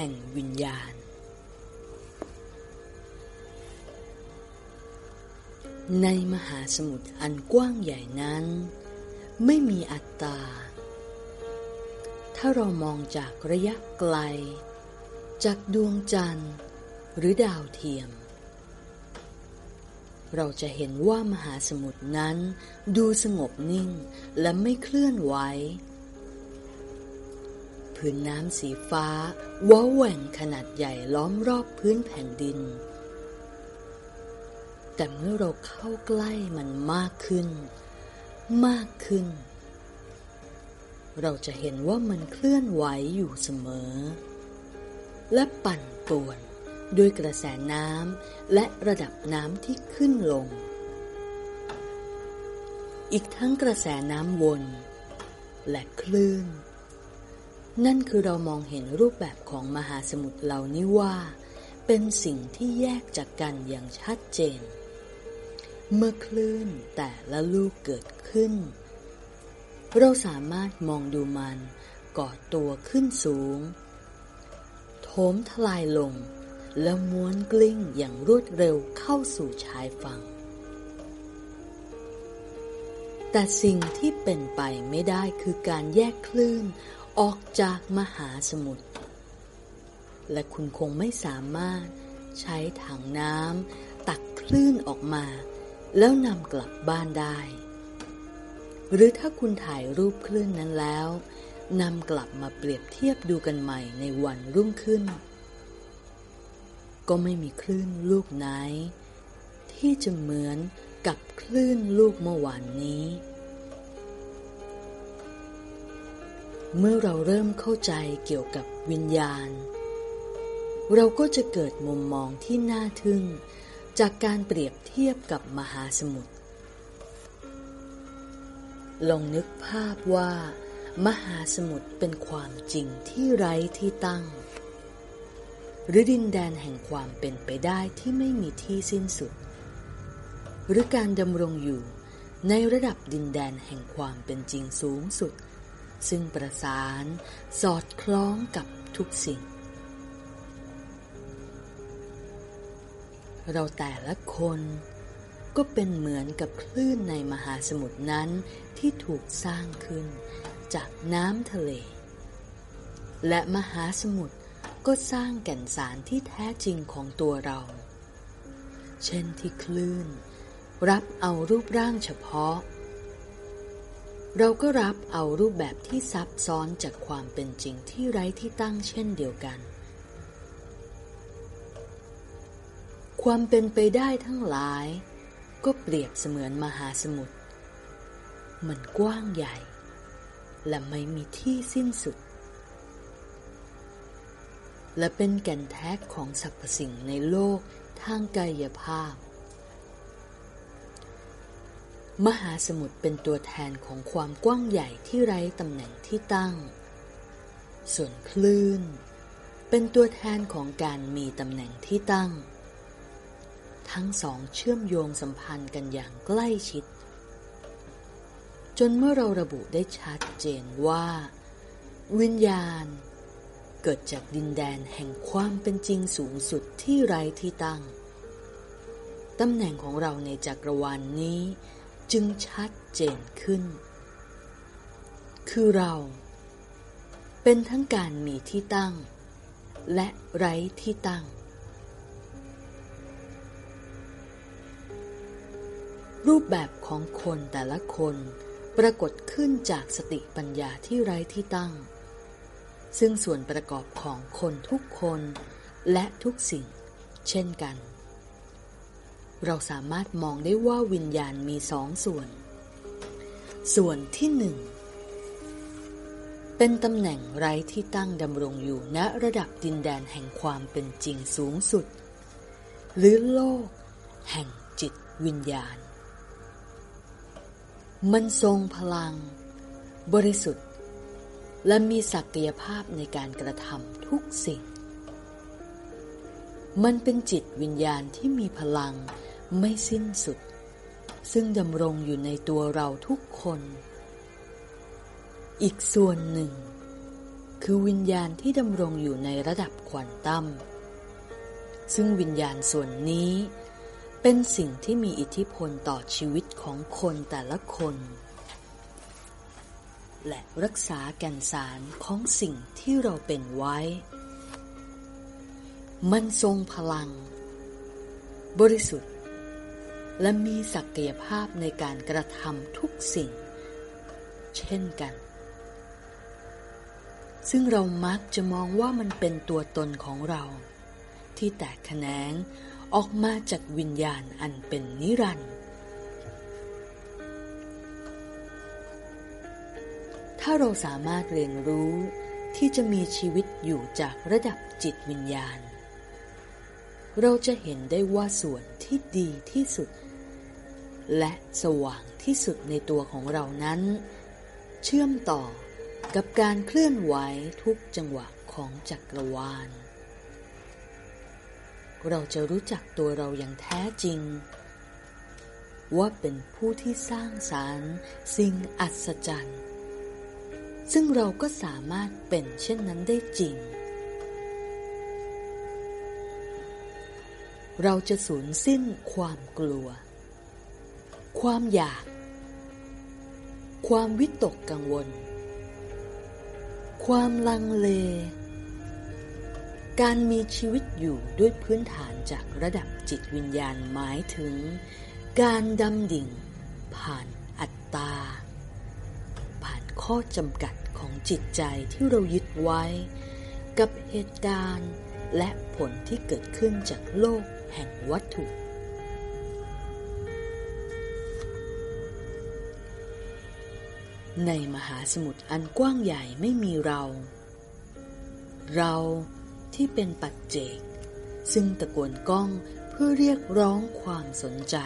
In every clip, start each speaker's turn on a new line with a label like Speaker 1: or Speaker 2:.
Speaker 1: ห่งวิญญาณ ในมหาสมุทรอันกว้างใหญ่นั้น ไม่มีอัตตา ถ้าเรามองจากระยะไกล จากดวงจันทร์หรือดาวเทียม เราจะเห็นว่ามหาสมุทรนั้นดูสงบนิ่งและไม่เคลื่อนไหว พื้นน้ำสีฟ้าว้าแหว่งขนาดใหญ่ล้อมรอบพื้นแผ่นดิน แต่เมื่อเราเข้าใกล้มันมากขึ้น มากขึ้น เราจะเห็นว่ามันเคลื่อนไหวอยู่เสมอ และปั่นป่วนด้วยกระแสน้ำและระดับน้ำที่ขึ้นลง อีกทั้งกระแสน้ำวน และคลื่น นั่นคือเรามองเห็นรูปแบบของมหาสมุทรเหล่านี้ว่า เป็นสิ่งที่แยกจากกันอย่างชัดเจน เมื่อคลื่นแต่ละลูกเกิดขึ้น เราสามารถมองดูมันก่อตัวขึ้นสูง โถมทลายลง แล้วม้วนกลิ้งอย่างรวดเร็วเข้าสู่ชายฝั่ง แต่สิ่งที่เป็นไปไม่ได้คือการแยกคลื่น ออกจากมหาสมุทร และคุณคงไม่สามารถใช้ถังน้ำตักคลื่นออกมา แล้วนำกลับบ้านได้ หรือถ้าคุณถ่ายรูปคลื่นนั้นแล้วนำกลับมาเปรียบเทียบดูกันใหม่ในวันรุ่งขึ้น ก็ไม่มีคลื่นลูกไหน ที่จะเหมือนกับคลื่นลูกเมื่อวานนี้ เมื่อเราเริ่มเข้าใจเกี่ยวกับวิญญาณ เราก็จะเกิดมุมมองที่น่าทึ่ง จากการเปรียบเทียบกับมหาสมุทร ลองนึกภาพว่า มหาสมุทรเป็นความจริงที่ไร้ที่ตั้ง หรือดินแดนแห่งความเป็นไปได้ที่ไม่มีที่สิ้นสุด หรือการดำรงอยู่ในระดับดินแดนแห่งความเป็นจริงสูงสุด ซึ่งประสานสอดคล้องกับทุกสิ่ง เราแต่ละคนก็เป็นเหมือนกับคลื่นในมหาสมุทรนั้นที่ถูกสร้างขึ้นจากน้ำทะเล และมหาสมุทรก็สร้างแก่นสารที่แท้จริงของตัวเรา เช่นที่คลื่น รับเอารูปร่างเฉพาะ เราก็รับเอารูปแบบที่ซับซ้อนจากความเป็นจริงที่ไร้ที่ตั้งเช่นเดียวกัน ความเป็นไปได้ทั้งหลาย ก็เปรียบเสมือนมหาสมุทร มันกว้างใหญ่ และไม่มีที่สิ้นสุด และเป็นแก่นแท้ของสรรพสิ่งในโลกทางกายภาพ มหาสมุทรเป็นตัวแทนของความกว้างใหญ่ที่ไร้ตำแหน่งที่ตั้ง ส่วนคลื่น เป็นตัวแทนของการมีตำแหน่งที่ตั้ง ทั้งสองเชื่อมโยงสัมพันธ์กันอย่างใกล้ชิด จนเมื่อเราระบุได้ชัดเจนว่า วิญญาณ เกิดจากดินแดนแห่งความเป็นจริงสูงสุดที่ไร้ที่ตั้ง ตำแหน่งของเราในจักรวาลนนี้ จึงชัดเจนขึ้น คือเรา เป็นทั้งการมีที่ตั้ง และไร้ที่ตั้ง รูปแบบของคนแต่ละคนปรากฏขึ้นจากสติปัญญาที่ไร้ที่ตั้ง ซึ่งส่วนประกอบของคนทุกคนและทุกสิ่ง เช่นกัน เราสามารถมองได้ว่าวิญญาณมีสองส่วน ส่วนที่หนึ่งเป็นตำแหน่งไร้ที่ตั้งดำรงอยู่ณระดับดินแดนแห่งความเป็นจริงสูงสุด หรือโลก แห่งจิตวิญญาณ มันทรงพลัง บริสุทธิ์ และมีศักยภาพในการกระทำทุกสิ่ง มันเป็นจิตวิญญาณที่มีพลัง ไม่สิ้นสุด ซึ่งดำรงอยู่ในตัวเราทุกคน อีกส่วนหนึ่ง คือวิญญาณที่ดำรงอยู่ในระดับควอนตัมซึ่งวิญญาณส่วนนี้เป็นสิ่งที่มีอิทธิพลต่อชีวิตของคนแต่ละคน และรักษาแก่นสารของสิ่งที่เราเป็นไว้ มันทรงพลัง บริสุทธิ์ และมีศักยภาพในการกระทำทุกสิ่ง เช่นกัน ซึ่งเรามักจะมองว่ามันเป็นตัวตนของเรา ที่แตกแขนงออกมาจากวิญญาณอันเป็นนิรันดร์ถ้าเราสามารถเรียนรู้ที่จะมีชีวิตอยู่จากระดับจิตวิญญาณ เราจะเห็นได้ว่าส่วนที่ดีที่สุด และสว่างที่สุดในตัวของเรานั้น เชื่อมต่อกับการเคลื่อนไหวทุกจังหวะของจักรวาล เราจะรู้จักตัวเราอย่างแท้จริง ว่าเป็นผู้ที่สร้างสารรค์สิ่งอัศจรรย์ ซึ่งเราก็สามารถเป็นเช่นนั้นได้จริง เราจะสูญสิ้นความกลัว ความอยาก ความวิตกกังวล ความลังเล การมีชีวิตอยู่ด้วยพื้นฐานจากระดับจิตวิญญาณหมายถึง การดำดิ่ง ผ่านอัตตา ผ่านข้อจำกัดของจิตใจที่เรายึดไว้ กับเหตุการณ์และผลที่เกิดขึ้นจากโลกแห่งวัตถุ ในมหาสมุทรอันกว้างใหญ่ไม่มีเรา เราที่เป็นปัจเจก ซึ่งตะโกนก้องเพื่อเรียกร้องความสนใจ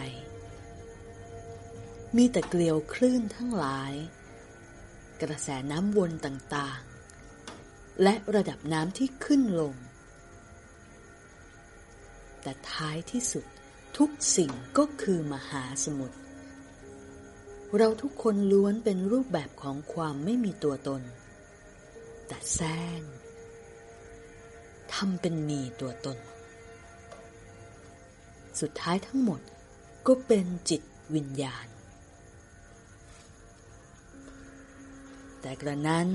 Speaker 1: มีแต่เกลียวคลื่นทั้งหลาย กระแสน้ำวนต่างๆ และระดับน้ำที่ขึ้นลง แต่ท้ายที่สุดทุกสิ่งก็คือมหาสมุทร เราทุกคนล้วนเป็นรูปแบบของความไม่มีตัวตน แต่แซงทำเป็นมีตัวตน สุดท้ายทั้งหมดก็เป็นจิตวิญญาณ แต่กระนั้น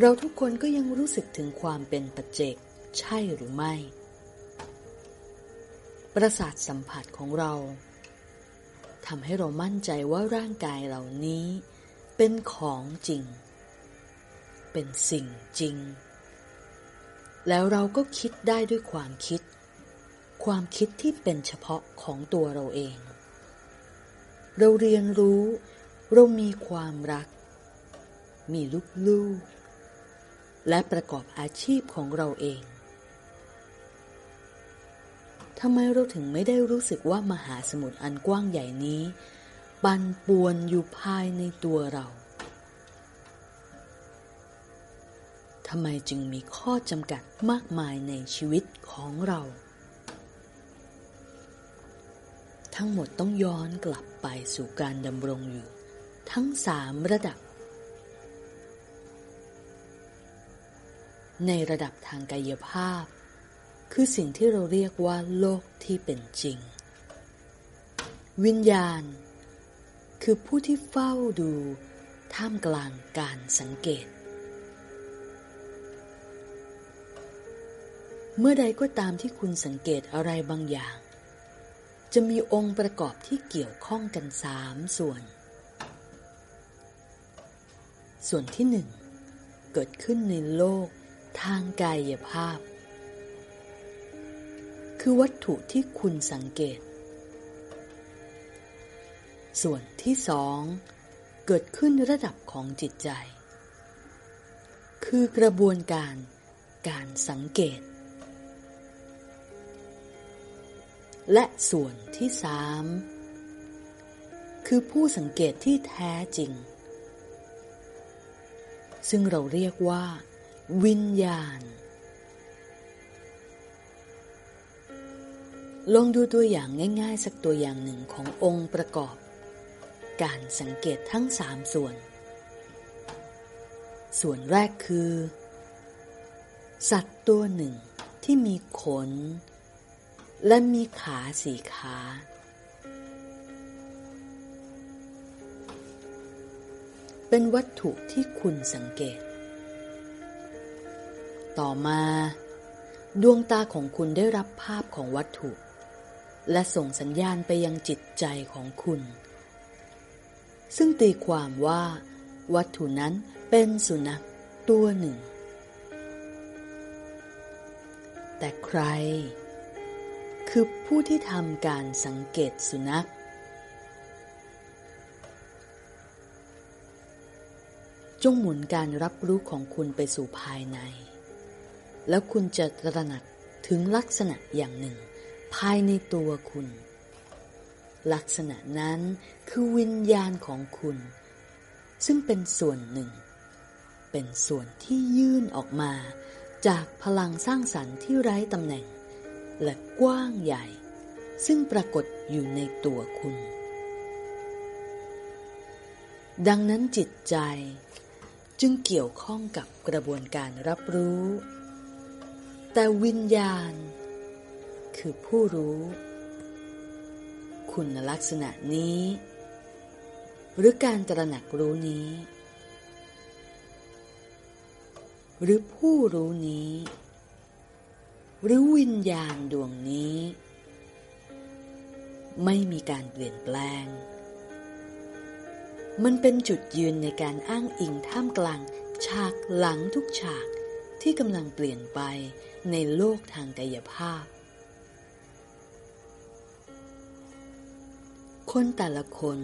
Speaker 1: เราทุกคนก็ยังรู้สึกถึงความเป็นปัจเจกใช่หรือไม่ ประสาทสัมผัสของเรา ทำให้เรามั่นใจว่าร่างกายเหล่านี้ เป็นของจริง เป็นสิ่งจริง แล้วเราก็คิดได้ด้วยความคิด ความคิดที่เป็นเฉพาะของตัวเราเอง เราเรียนรู้ เรามีความรัก มีลูกๆและประกอบอาชีพของเราเอง ทำไมเราถึงไม่ได้รู้สึกว่ามหาสมุทรอันกว้างใหญ่นี้ ปันป่วนอยู่ภายในตัวเราทำไมจึงมีข้อจำกัดมากมายในชีวิตของเรา ทั้งหมดต้องย้อนกลับไปสู่การดำรงอยู่ ทั้งสามระดับ ในระดับทางกายภาพ คือสิ่งที่เราเรียกว่าโลกที่เป็นจริง วิญญาณ คือผู้ที่เฝ้าดู ท่ามกลางการสังเกต เมื่อใดก็ตามที่คุณสังเกตอะไรบางอย่าง จะมีองค์ประกอบที่เกี่ยวข้องกันสามส่วน ส่วนที่หนึ่งเกิดขึ้นในโลกทางกายภาพ คือวัตถุที่คุณสังเกต ส่วนที่สองเกิดขึ้นระดับของจิตใจ คือกระบวนการการสังเกต และส่วนที่สามคือผู้สังเกตที่แท้จริง ซึ่งเราเรียกว่า วิญญาณ ลองดูตัวอย่างง่าย ๆ สักตัวอย่างหนึ่งขององค์ประกอบ การสังเกตทั้งสามส่วน ส่วนแรกคือ สัตว์ตัวหนึ่งที่มีขน และมีขาสีขา เป็นวัตถุที่คุณสังเกต ต่อมา ดวงตาของคุณได้รับภาพของวัตถุ และส่งสัญญาณไปยังจิตใจของคุณ ซึ่งตีความว่า วัตถุนั้นเป็นสุนัขตัวหนึ่ง แต่ใคร คือผู้ที่ทำการสังเกตสุนัข จงหมุนการรับรู้ของคุณไปสู่ภายใน แล้วคุณจะตระหนักถึงลักษณะอย่างหนึ่ง ภายในตัวคุณ ลักษณะนั้นคือวิญญาณของคุณ ซึ่งเป็นส่วนหนึ่ง เป็นส่วนที่ยื่นออกมา จากพลังสร้างสรรค์ที่ไร้ตำแหน่ง และกว้างใหญ่ ซึ่งปรากฏอยู่ในตัวคุณ ดังนั้นจิตใจจึงเกี่ยวข้องกับกระบวนการรับรู้ แต่วิญญาณ คือผู้รู้ คุณลักษณะนี้ หรือการตระหนักรู้นี้ หรือผู้รู้นี้ หรือวิญญาณดวงนี้ ไม่มีการเปลี่ยนแปลง มันเป็นจุดยืนในการอ้างอิงท่ามกลางฉากหลังทุกฉากที่กำลังเปลี่ยนไปในโลกทางกายภาพ คนแต่ละคน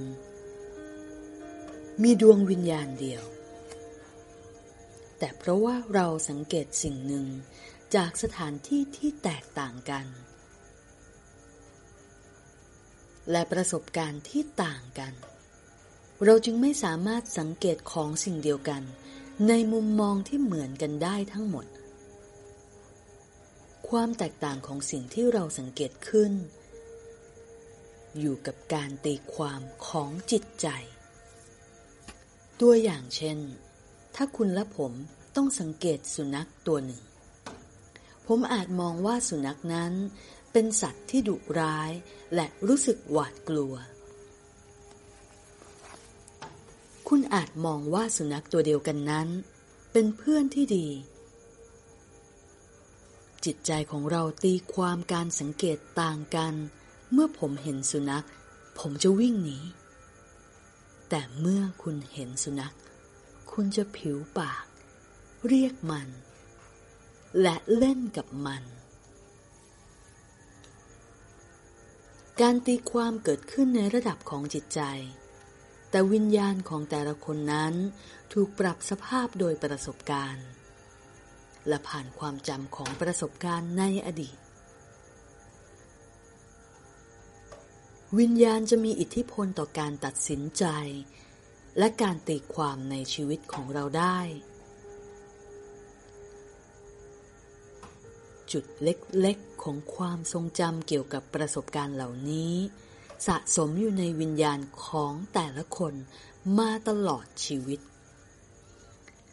Speaker 1: มีดวงวิญญาณเดียว แต่เพราะว่าเราสังเกตสิ่งหนึ่งจากสถานที่ที่แตกต่างกัน และประสบการณ์ที่ต่างกัน เราจึงไม่สามารถสังเกตของสิ่งเดียวกัน ในมุมมองที่เหมือนกันได้ทั้งหมด ความแตกต่างของสิ่งที่เราสังเกตขึ้น อยู่กับการตีความของจิตใจ ตัวอย่างเช่น ถ้าคุณและผมต้องสังเกตสุนัขตัวหนึ่ง ผมอาจมองว่าสุนัขนั้นเป็นสัตว์ที่ดุร้ายและรู้สึกหวาดกลัว คุณอาจมองว่าสุนัขตัวเดียวกันนั้น เป็นเพื่อนที่ดี จิตใจของเราตีความการสังเกตต่างกัน เมื่อผมเห็นสุนัข ผมจะวิ่งหนี แต่เมื่อคุณเห็นสุนัข คุณจะผิวปาก เรียกมัน และเล่นกับมัน การตีความเกิดขึ้นในระดับของจิตใจ แต่วิญญาณของแต่ละคนนั้นถูกปรับสภาพโดยประสบการณ์ และผ่านความจำของประสบการณ์ในอดีต วิญญาณจะมีอิทธิพลต่อการตัดสินใจ และการตีความในชีวิตของเราได้ จุดเล็กๆของความทรงจำเกี่ยวกับประสบการณ์เหล่านี้ สะสมอยู่ในวิญญาณของแต่ละคนมาตลอดชีวิต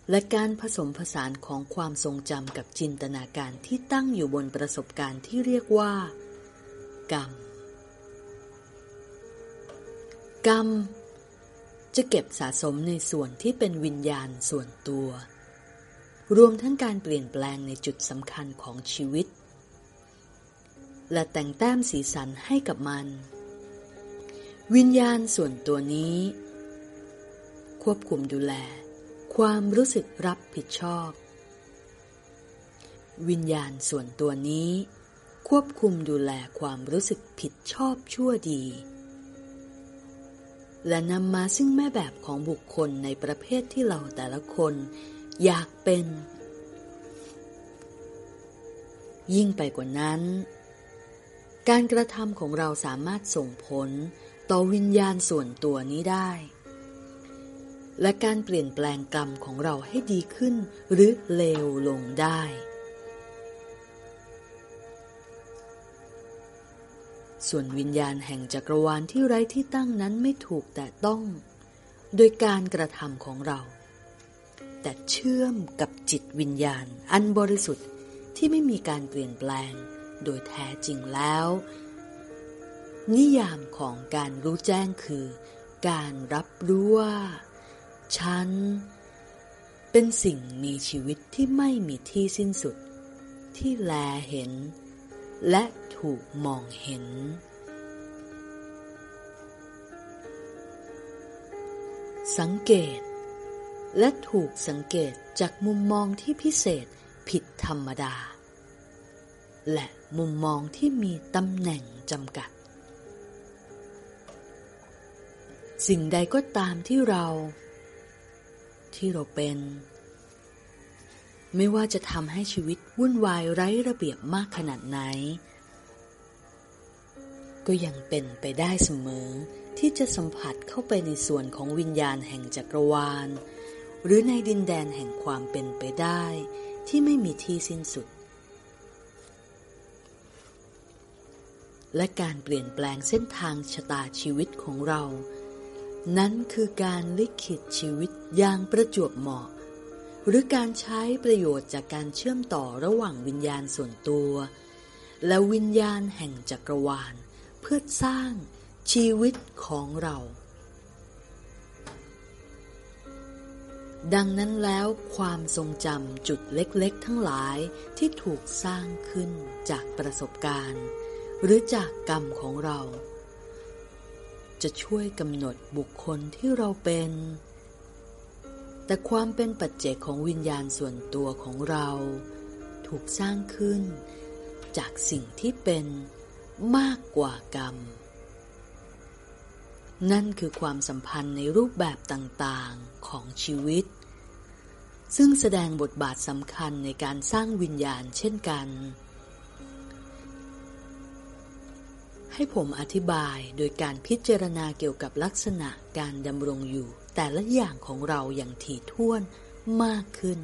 Speaker 1: และการผสมผสานของความทรงจำกับจินตนาการที่ตั้งอยู่บนประสบการณ์ที่เรียกว่า กรรม กรรม จะเก็บสะสมในส่วนที่เป็นวิญญาณส่วนตัว รวมทั้งการเปลี่ยนแปลงในจุดสำคัญของชีวิต และแต่งแต้มสีสันให้กับมัน วิญญาณส่วนตัวนี้ ควบคุมดูแล ความรู้สึกรับผิดชอบ วิญญาณส่วนตัวนี้ ควบคุมดูแลความรู้สึกผิดชอบชั่วดี และนำมาซึ่งแม่แบบของบุคคลในประเภทที่เราแต่ละคน อยากเป็น ยิ่งไปกว่านั้น การกระทำของเราสามารถส่งผลต่อวิญญาณส่วนตัวนี้ได้ และการเปลี่ยนแปลงกรรมของเราให้ดีขึ้นหรือเลวลงได้ ส่วนวิญญาณแห่งจักรวาลที่ไร้ที่ตั้งนั้นไม่ถูกแต่ต้อง โดยการกระทำของเรา แต่เชื่อมกับจิตวิญญาณอันบริสุทธิ์ที่ไม่มีการเปลี่ยนแปลง โดยแท้จริงแล้ว นิยามของการรู้แจ้งคือ การรับรู้ว่า ฉัน เป็นสิ่งมีชีวิตที่ไม่มีที่สิ้นสุด ที่แลเห็น และ ถูกมองเห็น สังเกต และถูกสังเกตจากมุมมองที่พิเศษผิดธรรมดา และมุมมองที่มีตำแหน่งจำกัด สิ่งใดก็ตามที่เรา ที่เราเป็น ไม่ว่าจะทำให้ชีวิตวุ่นวายไร้ระเบียบมากขนาดไหน ก็ยังเป็นไปได้เสมอ ที่จะสัมผัสเข้าไปในส่วนของวิญญาณแห่งจักรวาล หรือในดินแดนแห่งความเป็นไปได้ ที่ไม่มีที่สิ้นสุด และการเปลี่ยนแปลงเส้นทางชะตาชีวิตของเรา นั้นคือการลิขิตชีวิตอย่างประจวบเหมาะ หรือการใช้ประโยชน์จากการเชื่อมต่อระหว่างวิญญาณส่วนตัว และวิญญาณแห่งจักรวาล เพื่อสร้างชีวิตของเรา ดังนั้นแล้วความทรงจำจุดเล็กๆ ทั้งหลายที่ถูกสร้างขึ้นจากประสบการณ์ หรือจากกรรมของเรา จะช่วยกำหนดบุคคลที่เราเป็น แต่ความเป็นปัจเจกของวิญญาณส่วนตัวของเรา ถูกสร้างขึ้นจากสิ่งที่เป็น มากกว่ากรรม นั่นคือความสัมพันธ์ในรูปแบบต่างๆของชีวิต ซึ่งแสดงบทบาทสำคัญในการสร้างวิญญาณเช่นกัน ให้ผมอธิบายโดยการพิจารณาเกี่ยวกับลักษณะการดำรงอยู่ แต่ละอย่างของเราอย่างถี่ถ้วนมากขึ้น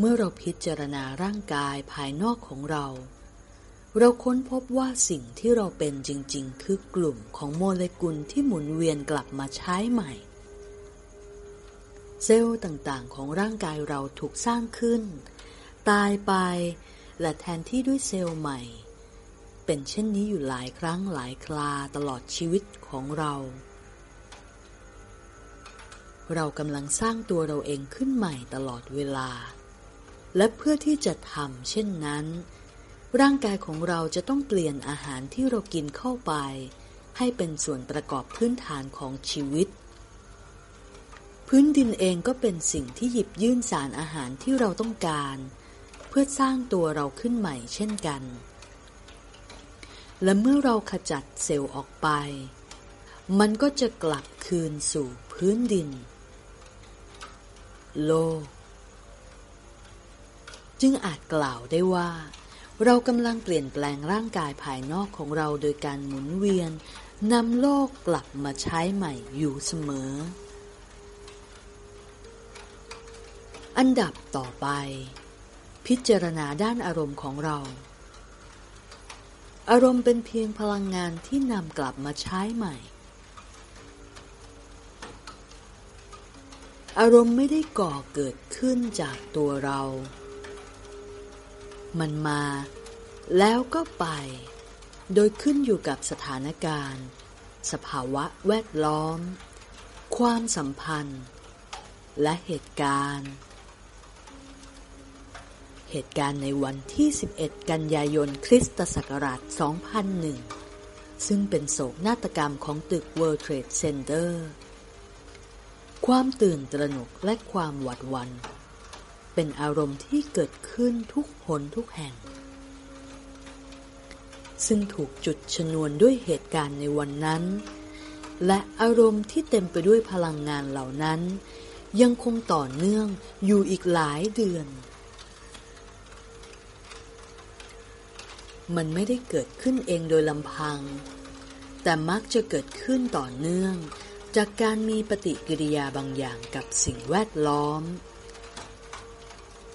Speaker 1: เมื่อเราพิจารณาร่างกายภายนอกของเรา เราค้นพบว่าสิ่งที่เราเป็นจริง ๆ คือกลุ่มของโมเลกุลที่หมุนเวียนกลับมาใช้ใหม่ เซลล์ต่างๆ ของร่างกายเราถูกสร้างขึ้น ตายไป และแทนที่ด้วยเซลล์ใหม่ เป็นเช่นนี้อยู่หลายครั้งหลายคราตลอดชีวิตของเรา เรากำลังสร้างตัวเราเองขึ้นใหม่ตลอดเวลา และเพื่อที่จะทำเช่นนั้น ร่างกายของเราจะต้องเปลี่ยนอาหารที่เรากินเข้าไป ให้เป็นส่วนประกอบพื้นฐานของชีวิต พื้นดินเองก็เป็นสิ่งที่หยิบยื่นสารอาหารที่เราต้องการ เพื่อสร้างตัวเราขึ้นใหม่เช่นกัน และเมื่อเราขจัดเซลล์ออกไป มันก็จะกลับคืนสู่พื้นดิน โลก จึงอาจกล่าวได้ว่า เรากำลังเปลี่ยนแปลงร่างกายภายนอกของเราโดยการหมุนเวียนนำโลกกลับมาใช้ใหม่อยู่เสมอ อันดับต่อไป พิจารณาด้านอารมณ์ของเรา อารมณ์เป็นเพียงพลังงานที่นำกลับมาใช้ใหม่อารมณ์ไม่ได้ก่อเกิดขึ้นจากตัวเรา มันมา แล้วก็ไป โดยขึ้นอยู่กับสถานการณ์ สภาวะแวดล้อม ความสัมพันธ์ และเหตุการณ์ เหตุการณ์ในวันที่ 11 กันยายนคริสตศักราช 2001 ซึ่งเป็นโศกนาฏกรรมของตึก World Trade Center ความตื่นตระหนกและความหวาดหวัน่น เป็นอารมณ์ที่เกิดขึ้นทุกหนทุกแห่ง ซึ่งถูกจุดชนวนด้วยเหตุการณ์ในวันนั้น และอารมณ์ที่เต็มไปด้วยพลังงานเหล่านั้น ยังคงต่อเนื่องอยู่อีกหลายเดือน มันไม่ได้เกิดขึ้นเองโดยลำพัง แต่มักจะเกิดขึ้นต่อเนื่อง จากการมีปฏิกิริยาบางอย่างกับสิ่งแวดล้อม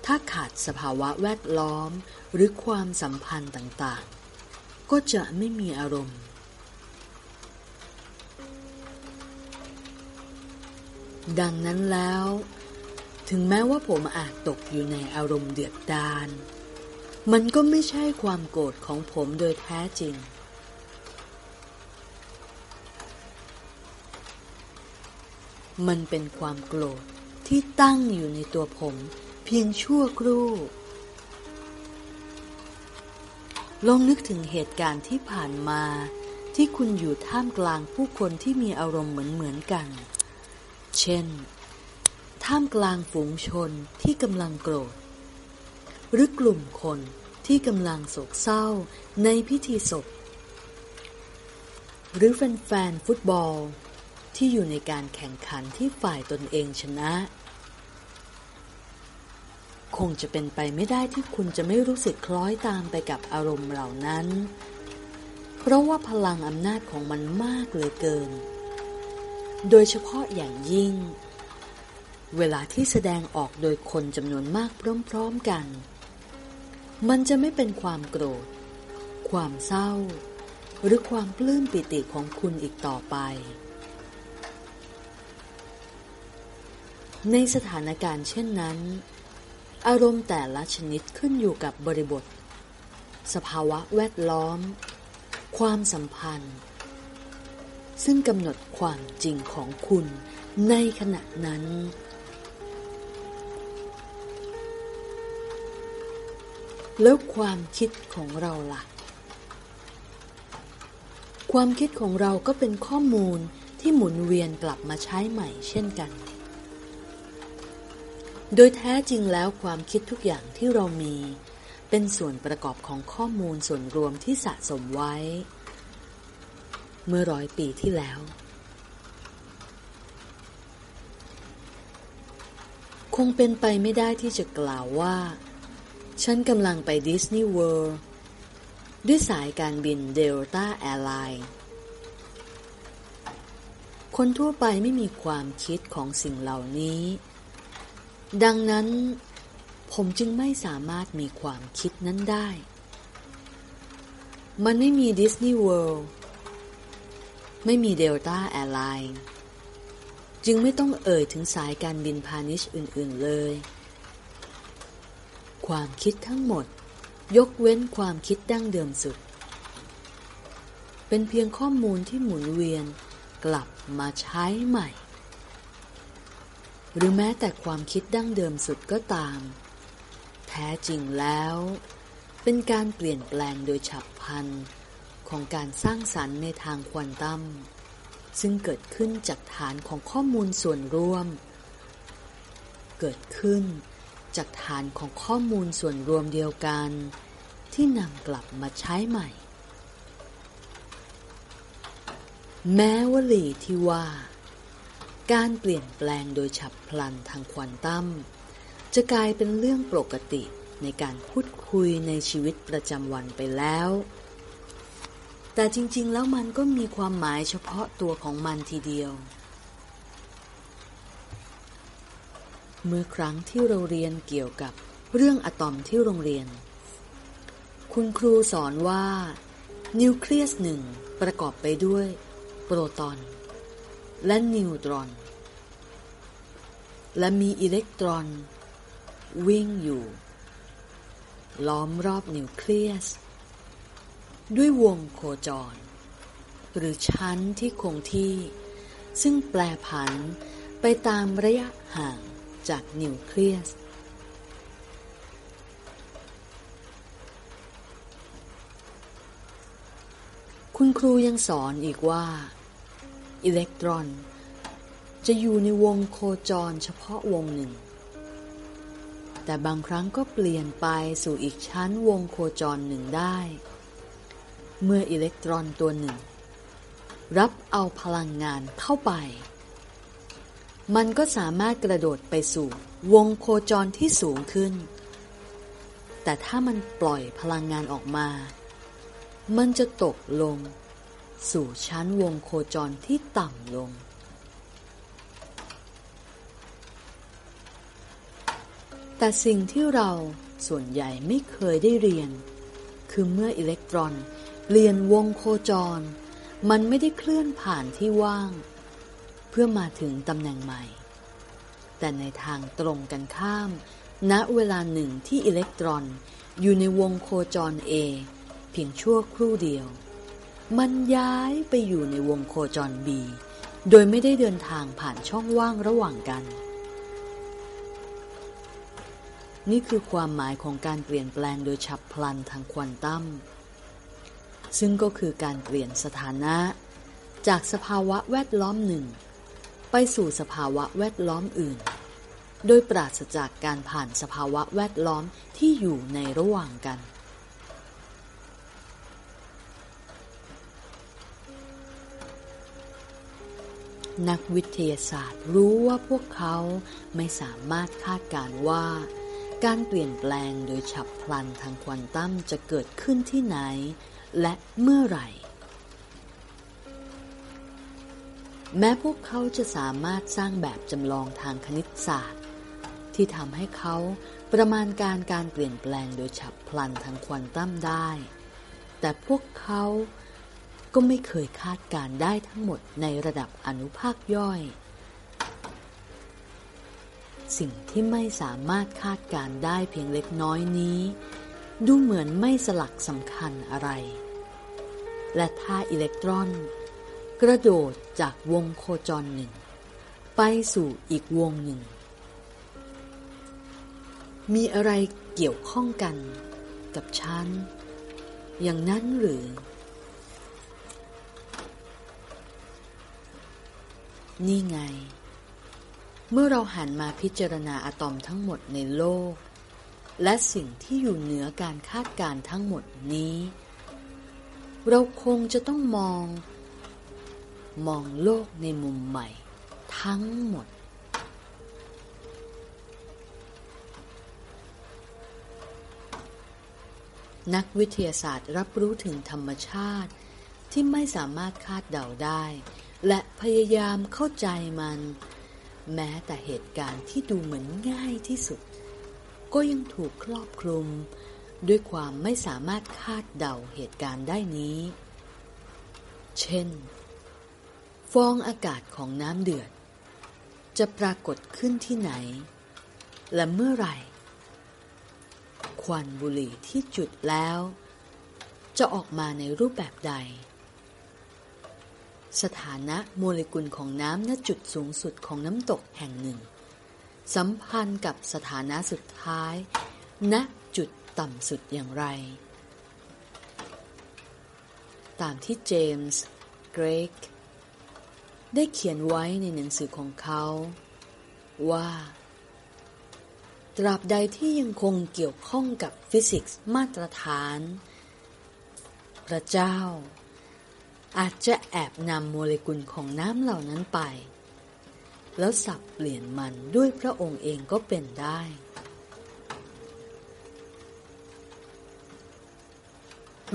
Speaker 1: ถ้าขาดสภาวะแวดล้อมหรือความสัมพันธ์ต่างๆ ก็จะไม่มีอารมณ์ ดังนั้นแล้ว ถึงแม้ว่าผมอาจตกอยู่ในอารมณ์เดือดดาลมันก็ไม่ใช่ความโกรธของผมโดยแท้จริง มันเป็นความโกรธที่ตั้งอยู่ในตัวผม เพียงชั่วครู่ลองนึกถึงเหตุการณ์ที่ผ่านมาที่คุณอยู่ท่ามกลางผู้คนที่มีอารมณ์เหมือนเหมือนกัน เช่น ท่ามกลางฝูงชนที่กำลังโกรธ หรือกลุ่มคนที่กำลังโศกเศร้าในพิธีศพ หรือแฟนๆฟุตบอล ที่อยู่ในการแข่งขันที่ฝ่ายตนเองชนะ คงจะเป็นไปไม่ได้ที่คุณจะไม่รู้สึกคล้อยตามไปกับอารมณ์เหล่านั้น เพราะว่าพลังอำนาจของมันมากเหลือเกิน โดยเฉพาะอย่างยิ่ง เวลาที่แสดงออกโดยคนจำนวนมากพร้อมๆกัน มันจะไม่เป็นความโกรธ ความเศร้า หรือความปลื้มปิติของคุณอีกต่อไป ในสถานการณ์เช่นนั้น อารมณ์แต่ละชนิดขึ้นอยู่กับบริบท สภาวะแวดล้อม ความสัมพันธ์ ซึ่งกำหนดความจริงของคุณในขณะนั้น แล้วความคิดของเราล่ะ ความคิดของเราก็เป็นข้อมูลที่หมุนเวียนกลับมาใช้ใหม่เช่นกัน โดยแท้จริงแล้วความคิดทุกอย่างที่เรามี เป็นส่วนประกอบของข้อมูลส่วนรวมที่สะสมไว้ เมื่อร้อยปีที่แล้ว คงเป็นไปไม่ได้ที่จะกล่าวว่า ฉันกำลังไป Disney World ด้วยสายการบิน Delta Airlinesคนทั่วไปไม่มีความคิดของสิ่งเหล่านี้ ดังนั้นผมจึงไม่สามารถมีความคิดนั้นได้ มันไม่มี Disney World ไม่มี Delta Airlines จึงไม่ต้องเอ่ยถึงสายการบินพาณิชย์อื่น ๆเลย ความคิดทั้งหมดยกเว้นความคิดดั้งเดิมสุด เป็นเพียงข้อมูลที่หมุนเวียนกลับมาใช้ใหม่ หรือแม้แต่ความคิดดั้งเดิมสุดก็ตาม แท้จริงแล้ว เป็นการเปลี่ยนแปลงโดยฉับพลันของการสร้างสรรค์ในทางควอนตัม ซึ่งเกิดขึ้นจากฐานของข้อมูลส่วนรวม เกิดขึ้นจากฐานของข้อมูลส่วนรวมเดียวกัน ที่นำกลับมาใช้ใหม่ แม้วลีที่ว่า การเปลี่ยนแปลงโดยฉับพลันทางควอนตัมจะกลายเป็นเรื่องปกติในการพูดคุยในชีวิตประจำวันไปแล้ว แต่จริง ๆ แล้วมันก็มีความหมายเฉพาะตัวของมันทีเดียว เมื่อครั้งที่เราเรียนเกี่ยวกับเรื่องอะตอมที่โรงเรียน คุณครูสอนว่า นิวเคลียสหนึ่งประกอบไปด้วย โปรตอน และนิวตรอน และมีอิเล็กตรอน วิ่งอยู่ ล้อมรอบนิวเคลียส ด้วยวงโคจร หรือชั้นที่คงที่ ซึ่งแปลผันไปตามระยะห่างจากนิวเคลียสคุณครูยังสอนอีกว่า อิเล็กตรอน จะอยู่ในวงโคจรเฉพาะวงหนึ่ง แต่บางครั้งก็เปลี่ยนไปสู่อีกชั้นวงโคจรหนึ่งได้ เมื่ออิเล็กตรอนตัวหนึ่ง รับเอาพลังงานเข้าไป มันก็สามารถกระโดดไปสู่วงโคจรที่สูงขึ้น แต่ถ้ามันปล่อยพลังงานออกมา มันจะตกลง สู่ชั้นวงโคจรที่ต่ำลง แต่สิ่งที่เราส่วนใหญ่ไม่เคยได้เรียน คือเมื่ออิเล็กตรอนเปลี่ยนวงโคจร มันไม่ได้เคลื่อนผ่านที่ว่าง เพื่อมาถึงตำแหน่งใหม่ แต่ในทางตรงกันข้าม ณเวลาหนึ่งที่อิเล็กตรอนอยู่ในวงโคจร A เพียงชั่วครู่เดียว มันย้ายไปอยู่ในวงโคจร B โดยไม่ได้เดินทางผ่านช่องว่างระหว่างกัน นี่คือความหมายของการเปลี่ยนแปลงโดยฉับพลันทางควอนตัม ซึ่งก็คือการเปลี่ยนสถานะ จากสภาวะแวดล้อมหนึ่ง ไปสู่สภาวะแวดล้อมอื่น โดยปราศจากการผ่านสภาวะแวดล้อมที่อยู่ในระหว่างกัน นักวิทยาศาสตร์รู้ว่าพวกเขาไม่สามารถคาดการว่า การเปลี่ยนแปลงโดยฉับพลันทางควอนตัมจะเกิดขึ้นที่ไหน และเมื่อไหร่ แม้พวกเขาจะสามารถสร้างแบบจำลองทางคณิตศาสตร์ ที่ทำให้เขาประมาณการการเปลี่ยนแปลงโดยฉับพลันทางควอนตัมได้ แต่พวกเขา ก็ไม่เคยคาดการได้ทั้งหมดในระดับอนุภาคย่อย สิ่งที่ไม่สามารถคาดการได้เพียงเล็กน้อยนี้ ดูเหมือนไม่สลักสำคัญอะไร และถ้าอิเล็กตรอน กระโดดจากวงโคจรหนึ่ง ไปสู่อีกวงหนึ่ง มีอะไรเกี่ยวข้องกันกับฉัน อย่างนั้นหรือ นี่ไง เมื่อเราหันมาพิจารณาอะตอมทั้งหมดในโลก และสิ่งที่อยู่เหนือการคาดการทั้งหมดนี้ เราคงจะต้องมอง มองโลกในมุมใหม่ ทั้งหมดนักวิทยาศาสตร์รับรู้ถึงธรรมชาติที่ไม่สามารถคาดเดาได้ และพยายามเข้าใจมัน แม้แต่เหตุการณ์ที่ดูเหมือนง่ายที่สุด ก็ยังถูกครอบคลุม ด้วยความไม่สามารถคาดเดาเหตุการณ์ได้นี้ เช่น ฟองอากาศของน้ำเดือด จะปรากฏขึ้นที่ไหน และเมื่อไหร่ ควันบุหรี่ที่จุดแล้ว จะออกมาในรูปแบบใด สถานะโมเลกุลของน้ำณจุดสูงสุดของน้ำตกแห่งหนึ่ง สัมพันธ์กับสถานะสุดท้าย ณจุดต่ำสุดอย่างไร ตามที่เจมส์ เกรก ได้เขียนไว้ในหนังสือของเขา ว่า ตราบใดที่ยังคงเกี่ยวข้องกับฟิสิกส์มาตรฐาน พระเจ้า อาจจะแอบนำโมเลกุลของน้ำเหล่านั้นไป แล้วสับเปลี่ยนมันด้วยพระองค์เองก็เป็นได้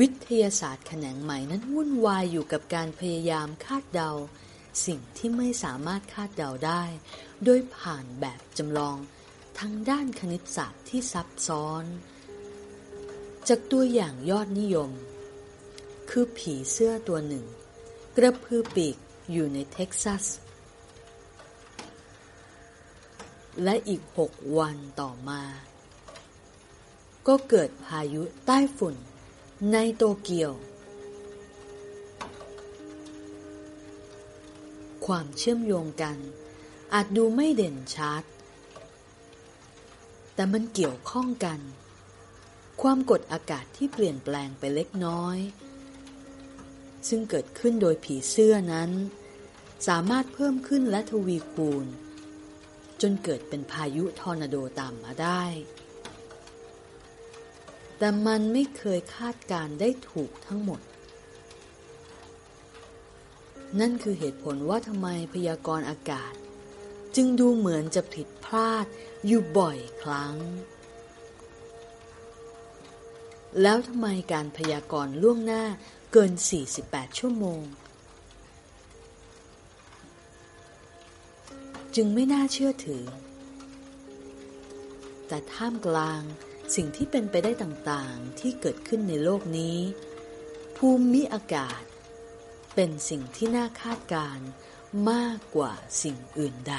Speaker 1: วิทยาศาสตร์แขนงใหม่นั้นวุ่นวายอยู่กับการพยายามคาดเดา สิ่งที่ไม่สามารถคาดเดาได้ โดยผ่านแบบจำลองทางด้านคณิตศาสตร์ที่ซับซ้อน จากตัวอย่างยอดนิยม คือผีเสื้อตัวหนึ่ง กระพือปีกอยู่ในเท็กซัส และอีกหกวันต่อมา ก็เกิดพายุใต้ฝุ่นในโตเกียว ความเชื่อมโยงกัน อาจดูไม่เด่นชัด แต่มันเกี่ยวข้องกัน ความกดอากาศที่เปลี่ยนแปลงไปเล็กน้อย ซึ่งเกิดขึ้นโดยผีเสื้อนั้น สามารถเพิ่มขึ้นและทวีคูณ จนเกิดเป็นพายุทอร์นาโดตามมาได้ แต่มันไม่เคยคาดการได้ถูกทั้งหมด นั่นคือเหตุผลว่าทำไมพยากรณ์อากาศ จึงดูเหมือนจะผิดพลาดอยู่บ่อยครั้งแล้วทำไมการพยากรณ์ล่วงหน้า เกิน 48 ชั่วโมง จึงไม่น่าเชื่อถือ แต่ท่ามกลางสิ่งที่เป็นไปได้ต่างๆที่เกิดขึ้นในโลกนี้ ภูมิอากาศ เป็นสิ่งที่น่าคาดการมากกว่าสิ่งอื่นใด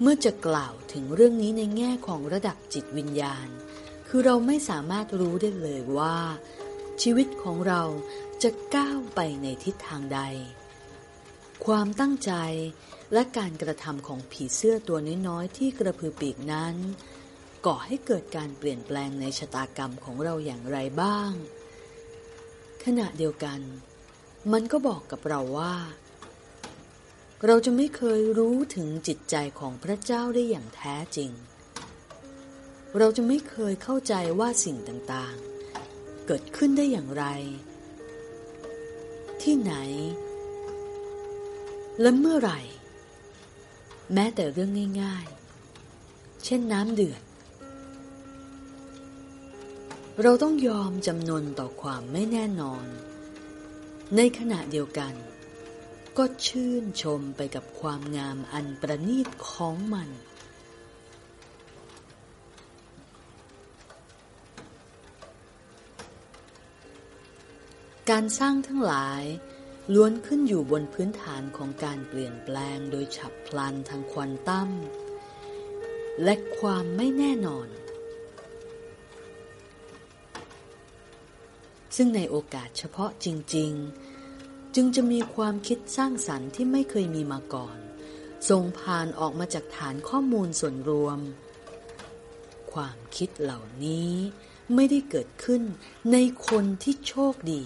Speaker 1: เมื่อจะกล่าวถึงเรื่องนี้ในแง่ของระดับจิตวิญญาณ คือเราไม่สามารถรู้ได้เลยว่า ชีวิตของเราจะก้าวไปในทิศทางใด ความตั้งใจและการกระทำของผีเสื้อตัวน้อยๆที่กระพือปีกนั้น ก่อให้เกิดการเปลี่ยนแปลงในชะตากรรมของเราอย่างไรบ้าง ขณะเดียวกัน มันก็บอกกับเราว่า เราจะไม่เคยรู้ถึงจิตใจของพระเจ้าได้อย่างแท้จริง เราจะไม่เคยเข้าใจว่าสิ่งต่างๆ เกิดขึ้นได้อย่างไร ที่ไหน และเมื่อไหร่ แม้แต่เรื่องง่ายๆ เช่นน้ำเดือด เราต้องยอมจำนนต่อความไม่แน่นอน ในขณะเดียวกัน ก็ชื่นชมไปกับความงามอันประณีตของมัน การสร้างทั้งหลาย ล้วนขึ้นอยู่บนพื้นฐานของการเปลี่ยนแปลงโดยฉับพลันทางควอนตัมและความไม่แน่นอน ซึ่งในโอกาสเฉพาะจริง ๆ จึงจะมีความคิดสร้างสรรค์ที่ไม่เคยมีมาก่อนส่งผ่านออกมาจากฐานข้อมูลส่วนรวม ความคิดเหล่านี้ไม่ได้เกิดขึ้นในคนที่โชคดี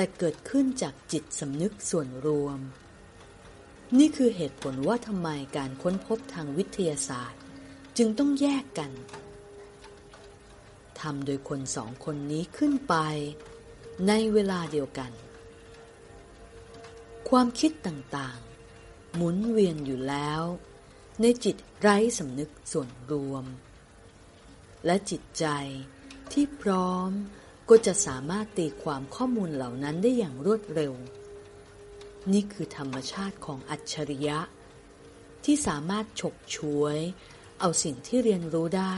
Speaker 1: แต่เกิดขึ้นจากจิตสำนึกส่วนรวม นี่คือเหตุผลว่าทำไมการค้นพบทางวิทยาศาสตร์ จึงต้องแยกกันทำโดยคนสองคนนี้ขึ้นไป ในเวลาเดียวกัน ความคิดต่างๆ หมุนเวียนอยู่แล้ว ในจิตไร้สำนึกส่วนรวม และจิตใจที่พร้อม ก็จะสามารถตีความข้อมูลเหล่านั้นได้อย่างรวดเร็ว นี่คือธรรมชาติของอัจฉริยะ ที่สามารถฉกฉวย เอาสิ่งที่เรียนรู้ได้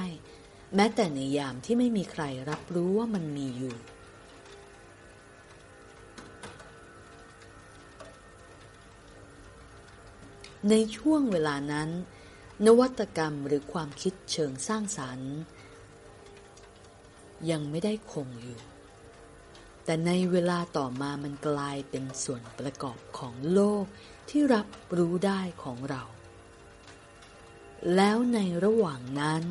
Speaker 1: แม้แต่ในยามที่ไม่มีใครรับรู้ว่ามันมีอยู่ในช่วงเวลานั้น นวัตกรรมหรือความคิดเชิงสร้างสารรค์ ยังไม่ได้คงอยู่ แต่ในเวลาต่อมามันกลายเป็นส่วนประกอบของโลกที่รับรู้ได้ของเรา แล้วในระหว่างนั้น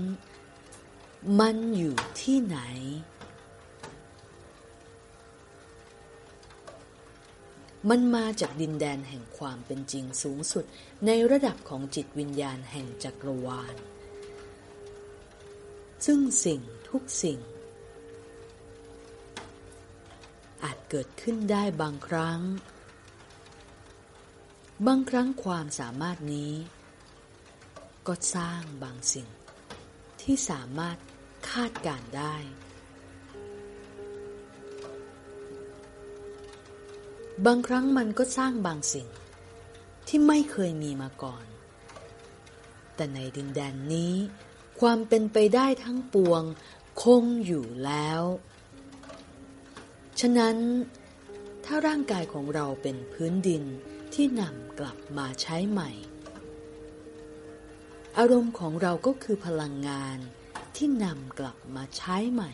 Speaker 1: มันอยู่ที่ไหน มันมาจากดินแดนแห่งความเป็นจริงสูงสุดในระดับของจิตวิญญาณแห่งจักรวาล ซึ่งสิ่งทุกสิ่ง อาจเกิดขึ้นได้บางครั้ง บางครั้งความสามารถนี้ ก็สร้างบางสิ่ง ที่สามารถคาดการได้ บางครั้งมันก็สร้างบางสิ่ง ที่ไม่เคยมีมาก่อน แต่ในดินแดนนี้ ความเป็นไปได้ทั้งปวงคงอยู่แล้ว ฉะนั้น ถ้าร่างกายของเราเป็นพื้นดินที่นำกลับมาใช้ใหม่ อารมณ์ของเราก็คือพลังงานที่นำกลับมาใช้ใหม่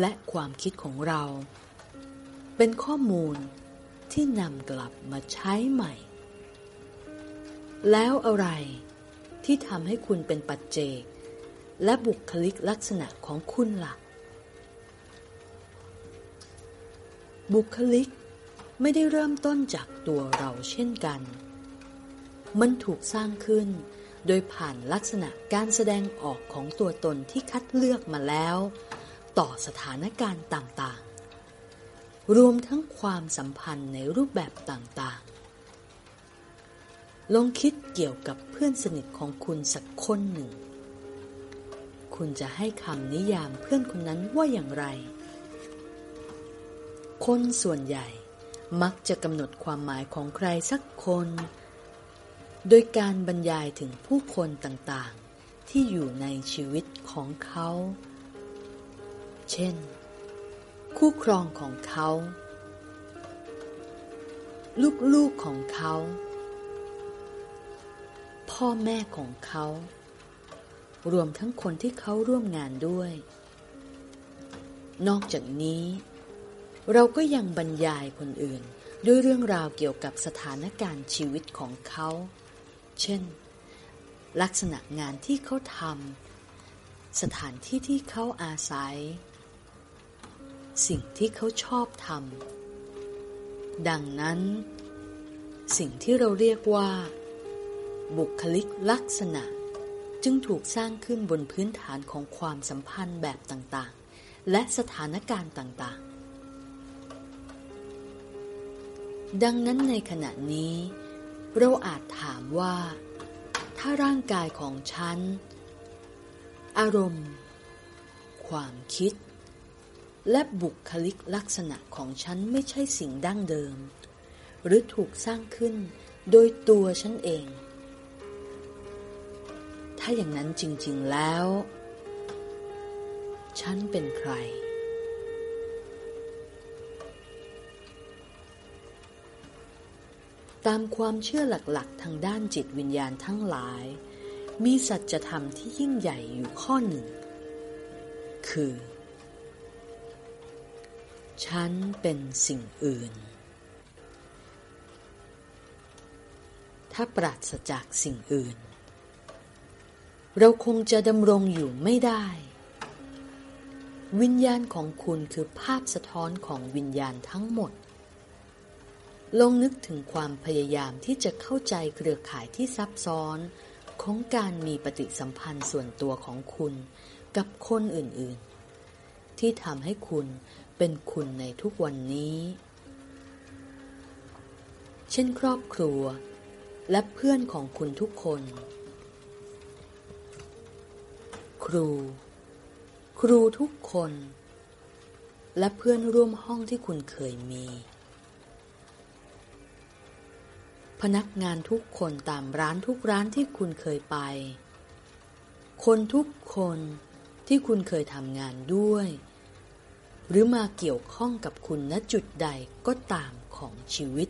Speaker 1: และความคิดของเรา เป็นข้อมูลที่นำกลับมาใช้ใหม่ แล้วอะไรที่ทำให้คุณเป็นปัจเจก และบุคลิกลักษณะของคุณละ่ะ บุคลิกไม่ได้เริ่มต้นจากตัวเราเช่นกัน มันถูกสร้างขึ้น โดยผ่านลักษณะการแสดงออกของตัวตนที่คัดเลือกมาแล้ว ต่อสถานการณ์ต่างๆ รวมทั้งความสัมพันธ์ในรูปแบบต่างๆ ลองคิดเกี่ยวกับเพื่อนสนิทของคุณสักคนหนึ่ง คุณจะให้คำนิยามเพื่อนคนนั้นว่าอย่างไร คนส่วนใหญ่มักจะกำหนดความหมายของใครสักคน โดยการบรรยายถึงผู้คนต่างๆ ที่อยู่ในชีวิตของเขา เช่น คู่ครองของเขา ลูกๆของเขา พ่อแม่ของเขา รวมทั้งคนที่เขาร่วมงานด้วย นอกจากนี้ เราก็ยังบรรยายคนอื่น ด้วยเรื่องราวเกี่ยวกับสถานการณ์ชีวิตของเขา เช่น ลักษณะงานที่เขาทำสถานที่ที่เขาอาศัย สิ่งที่เขาชอบทำดังนั้น สิ่งที่เราเรียกว่า บุคลิกลักษณะ จึงถูกสร้างขึ้นบนพื้นฐานของความสัมพันธ์แบบต่างๆ และสถานการณ์ต่างๆ ดังนั้นในขณะนี้ เราอาจถามว่า ถ้าร่างกายของฉัน อารมณ์ ความคิด และบุคลิกลักษณะของฉันไม่ใช่สิ่งดั้งเดิม หรือถูกสร้างขึ้นโดยตัวฉันเอง ถ้าอย่างนั้นจริง ๆแล้ว ฉันเป็นใคร ตามความเชื่อหลักๆ ทางด้านจิตวิญญาณทั้งหลาย มีสัจธรรมที่ยิ่งใหญ่อยู่ข้อหนึ่ง คือ ฉันเป็นสิ่งอื่น ถ้าปราศจากสิ่งอื่น เราคงจะดำรงอยู่ไม่ได้ วิญญาณของคุณคือภาพสะท้อนของวิญญาณทั้งหมด ลองนึกถึงความพยายามที่จะเข้าใจเครือข่ายที่ซับซ้อน ของการมีปฏิสัมพันธ์ส่วนตัวของคุณกับคนอื่นๆ ที่ทำให้คุณเป็นคุณในทุกวันนี้ เช่นครอบครัว และเพื่อนของคุณทุกคน ครู ครูทุกคน และเพื่อนร่วมห้องที่คุณเคยมี พนักงานทุกคนตามร้านทุกร้านที่คุณเคยไป คนทุกคนที่คุณเคยทำงานด้วย หรือมาเกี่ยวข้องกับคุณณจุดใดก็ตามของชีวิต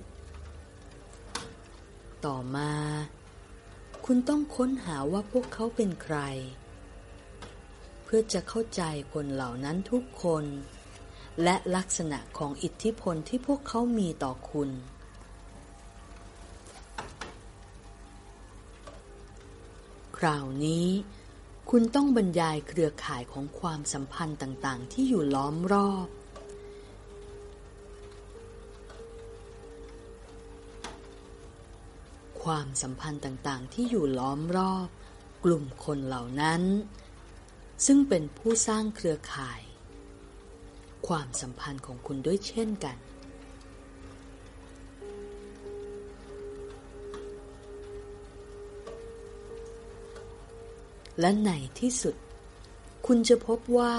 Speaker 1: ต่อมา คุณต้องค้นหาว่าพวกเขาเป็นใคร เพื่อจะเข้าใจคนเหล่านั้นทุกคน และลักษณะของอิทธิพลที่พวกเขามีต่อคุณ คราวนี้ คุณต้องบรรยายเครือข่ายของความสัมพันธ์ต่างๆ ที่อยู่ล้อมรอบ ความสัมพันธ์ต่างๆ ที่อยู่ล้อมรอบ กลุ่มคนเหล่านั้น ซึ่งเป็นผู้สร้างเครือข่าย ความสัมพันธ์ของคุณด้วยเช่นกัน และในที่สุด คุณจะพบว่า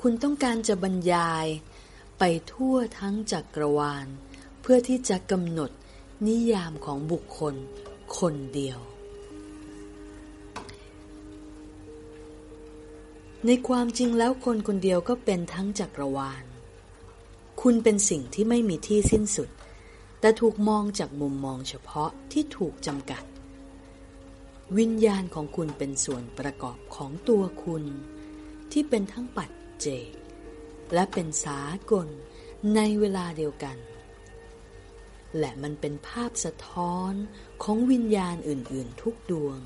Speaker 1: คุณต้องการจะบรรยายไปทั่วทั้งจักรวาล เพื่อที่จะกำหนดนิยามของบุคคลคนเดียว ในความจริงแล้วคนคนเดียวก็เป็นทั้งจักรวาล คุณเป็นสิ่งที่ไม่มีที่สิ้นสุด แต่ถูกมองจากมุมมองเฉพาะที่ถูกจำกัด วิญญาณของคุณเป็นส่วนประกอบของตัวคุณ ที่เป็นทั้งปัจเจก และเป็นสากลในเวลาเดียวกัน และมันเป็นภาพสะท้อนของวิญญาณอื่น ๆ ทุกดวง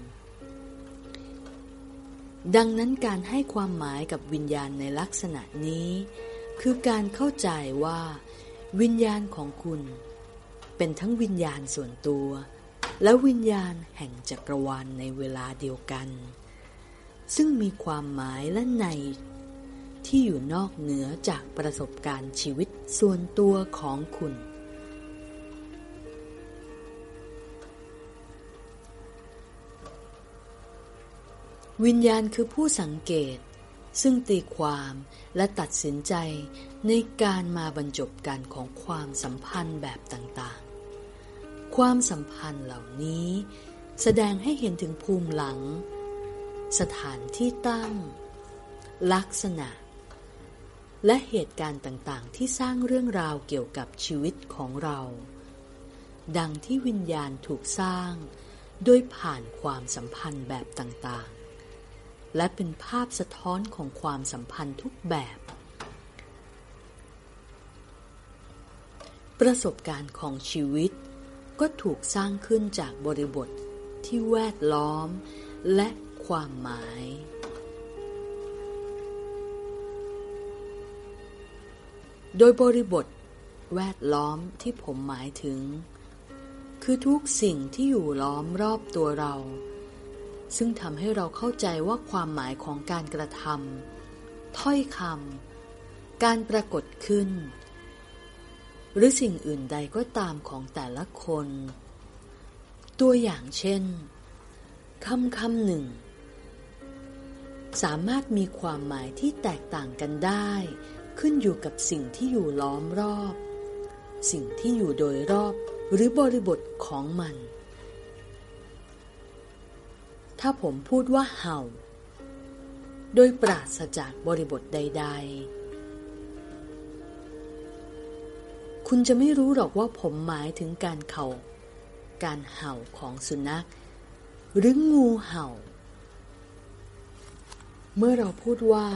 Speaker 1: ดังนั้นการให้ความหมายกับวิญญาณในลักษณะนี้ คือการเข้าใจว่า วิญญาณของคุณ เป็นทั้งวิญญาณส่วนตัว และวิญญาณแห่งจักรวาลในเวลาเดียวกัน ซึ่งมีความหมายและใน ที่อยู่นอกเหนือจากประสบการณ์ชีวิตส่วนตัวของคุณ วิญญาณคือผู้สังเกต ซึ่งตีความและตัดสินใจในการมาบรรจบกันของความสัมพันธ์แบบต่าง ความสัมพันธ์เหล่านี้ แสดงให้เห็นถึงภูมิหลัง สถานที่ตั้ง ลักษณะ และเหตุการณ์ต่างๆ ที่สร้างเรื่องราวเกี่ยวกับชีวิตของเรา ดังที่วิญญาณถูกสร้างโดยผ่านความสัมพันธ์แบบต่างๆ และเป็นภาพสะท้อนของความสัมพันธ์ทุกแบบ ประสบการณ์ของชีวิต ก็ถูกสร้างขึ้นจากบริบทที่แวดล้อมและความหมาย โดยบริบทแวดล้อมที่ผมหมายถึง คือทุกสิ่งที่อยู่ล้อมรอบตัวเรา ซึ่งทำให้เราเข้าใจว่าความหมายของการกระทำถ้อยคำการปรากฏขึ้น หรือสิ่งอื่นใดก็ตามของแต่ละคน ตัวอย่างเช่นคำคำหนึ่ง สามารถมีความหมายที่แตกต่างกันได้ ขึ้นอยู่กับสิ่งที่อยู่ล้อมรอบ สิ่งที่อยู่โดยรอบหรือบริบทของมัน ถ้าผมพูดว่าเห่า โดยปราศจากบริบทใด ๆ คุณจะไม่รู้หรอกว่าผมหมายถึงการเข่า การเห่าของสุนัข หรืองูเห่า เมื่อเราพูดว่า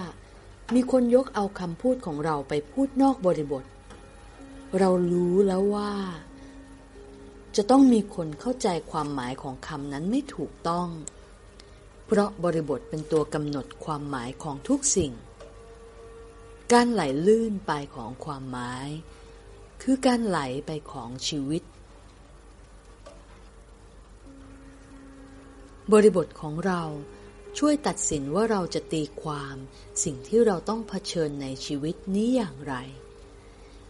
Speaker 1: มีคนยกเอาคำพูดของเราไปพูดนอกบริบท เรารู้แล้วว่า จะต้องมีคนเข้าใจความหมายของคำนั้นไม่ถูกต้อง เพราะบริบทเป็นตัวกำหนดความหมายของทุกสิ่ง การไหลลื่นไปของความหมาย คือการไหลไปของชีวิต บริบทของเราช่วยตัดสินว่าเราจะตีความสิ่งที่เราต้องเผชิญในชีวิตนี้อย่างไร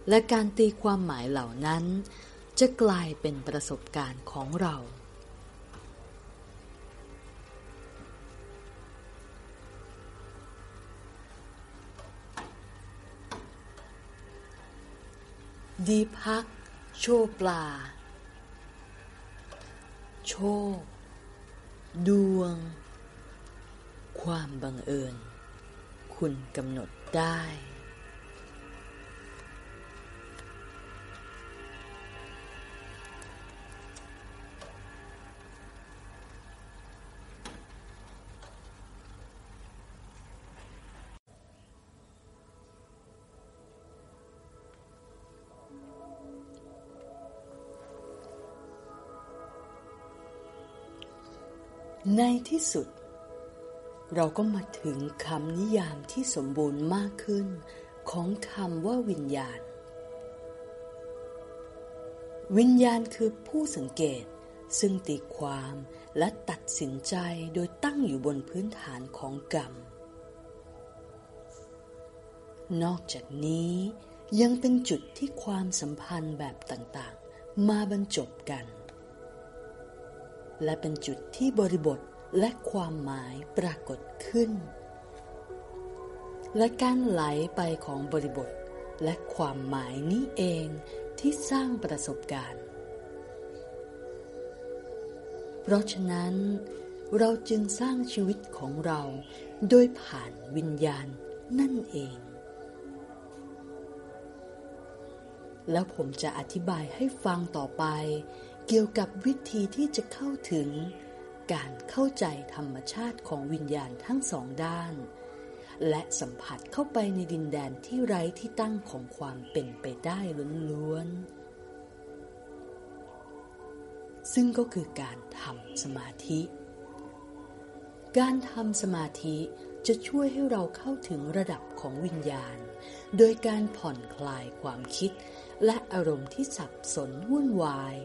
Speaker 1: และการตีความหมายเหล่านั้น จะกลายเป็นประสบการณ์ของเรา ดีพัก โชปลา โชค ดวง ความบังเอิญ คุณกำหนดได้ ในที่สุด เราก็มาถึงคำนิยามที่สมบูรณ์มากขึ้น ของคำว่าวิญญาณ วิญญาณคือผู้สังเกต ซึ่งตีความและตัดสินใจโดยตั้งอยู่บนพื้นฐานของกรรม นอกจากนี้ยังเป็นจุดที่ความสัมพันธ์แบบต่างๆ มาบรรจบกัน และเป็นจุดที่บริบทและความหมายปรากฏขึ้น และการไหลไปของบริบทและความหมายนี้เองที่สร้างประสบการณ์ เพราะฉะนั้นเราจึงสร้างชีวิตของเราโดยผ่านวิญญาณนั่นเอง แล้วผมจะอธิบายให้ฟังต่อไป เกี่ยวกับวิธีที่จะเข้าถึงการเข้าใจธรรมชาติของวิญญาณทั้งสองด้าน และสัมผัสเข้าไปในดินแดนที่ไร้ที่ตั้งของความเป็นไปได้ล้วนๆ ซึ่งก็คือการทำสมาธิ การทำสมาธิจะช่วยให้เราเข้าถึงระดับของวิญญาณ โดยการผ่อนคลายความคิดและอารมณ์ที่สับสนวุ่นวาย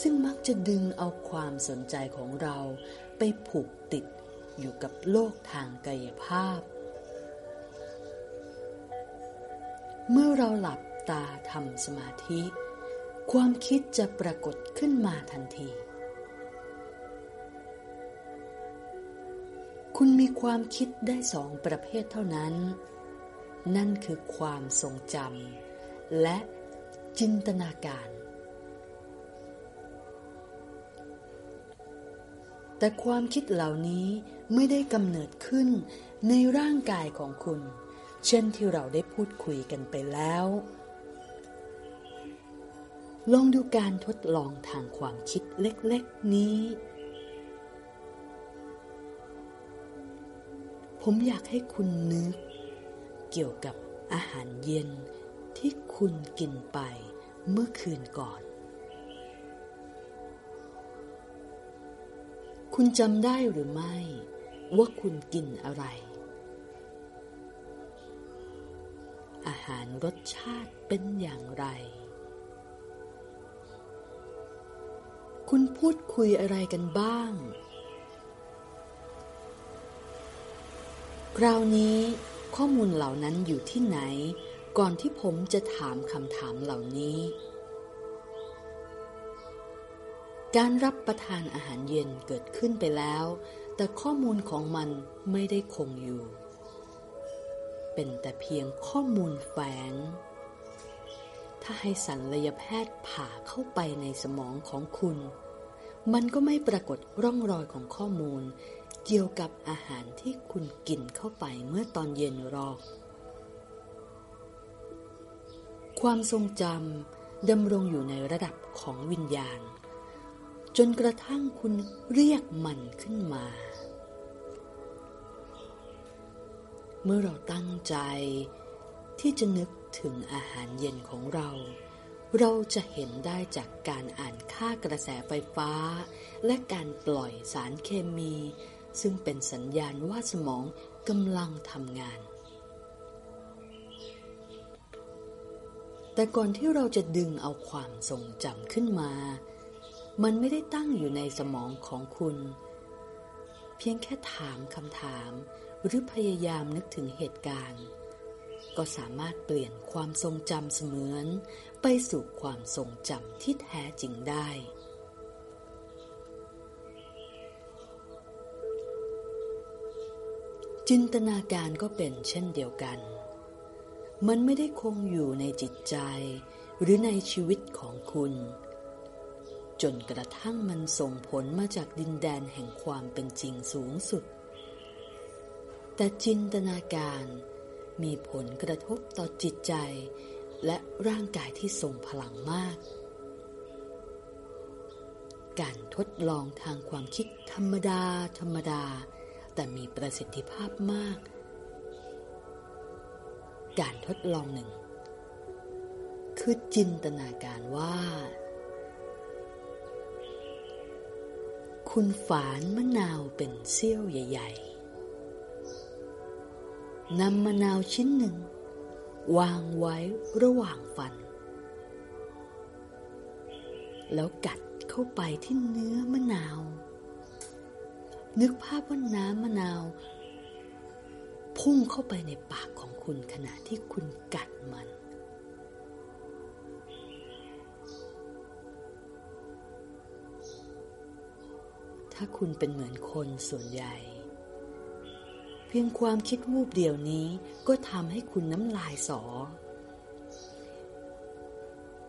Speaker 1: ซึ่งมักจะดึงเอาความสนใจของเราไปผูกติดอยู่กับโลกทางกายภาพ เมื่อเราหลับตาทำสมาธิ ความคิดจะปรากฏขึ้นมาทันที คุณมีความคิดได้สองประเภทเท่านั้น นั่นคือความทรงจำและจินตนาการ แต่ความคิดเหล่านี้ไม่ได้กำเนิดขึ้นในร่างกายของคุณ เช่นที่เราได้พูดคุยกันไปแล้ว ลองดูการทดลองทางความคิดเล็กๆนี้ ผมอยากให้คุณนึก เกี่ยวกับอาหารเย็นที่คุณกินไปเมื่อคืนก่อน คุณจำได้หรือไม่ ว่าคุณกินอะไร อาหารรสชาติเป็นอย่างไร คุณพูดคุยอะไรกันบ้าง คราวนี้ข้อมูลเหล่านั้นอยู่ที่ไหน ก่อนที่ผมจะถามคำถามเหล่านี้ การรับประทานอาหารเย็นเกิดขึ้นไปแล้ว แต่ข้อมูลของมันไม่ได้คงอยู่ เป็นแต่เพียงข้อมูลแฝง ถ้าให้สัลยแพทย์ผ่าเข้าไปในสมองของคุณ มันก็ไม่ปรากฏร่องรอยของข้อมูล เกี่ยวกับอาหารที่คุณกินเข้าไปเมื่อตอนเย็นรอกความทรงจำดำรงอยู่ในระดับของวิญญาณ จนกระทั่งคุณเรียกมันขึ้นมา เมื่อเราตั้งใจที่จะนึกถึงอาหารเย็นของเรา เราจะเห็นได้จากการอ่านค่ากระแสไฟฟ้า และการปล่อยสารเคมี ซึ่งเป็นสัญญาณว่าสมองกำลังทำงาน แต่ก่อนที่เราจะดึงเอาความทรงจำขึ้นมา มันไม่ได้ตั้งอยู่ในสมองของคุณ เพียงแค่ถามคำถามหรือพยายามนึกถึงเหตุการณ์ ก็สามารถเปลี่ยนความทรงจำเสมือน ไปสู่ความทรงจำที่แท้จริงได้ จินตนาการก็เป็นเช่นเดียวกัน มันไม่ได้คงอยู่ในจิตใจ หรือในชีวิตของคุณ จนกระทั่งมันส่งผลมาจากดินแดนแห่งความเป็นจริงสูงสุด แต่จินตนาการมีผลกระทบต่อจิตใจ และร่างกายที่ทรงพลังมาก การทดลองทางความคิดธรรมดา ธรรมดา แต่มีประสิทธิภาพมาก การทดลองหนึ่ง คือจินตนาการว่า คุณฝานมะนาวเป็นเสี้ยวใหญ่ ๆนำมะนาวชิ้นหนึ่ง วางไว้ระหว่างฟัน แล้วกัดเข้าไปที่เนื้อมะนาว นึกภาพว่าน้ำมะนาว พุ่งเข้าไปในปากของคุณขณะที่คุณกัดมัน ถ้าคุณเป็นเหมือนคนส่วนใหญ่ เพียงความคิดวูบเดียวนี้ก็ทำให้คุณน้ำลายสอ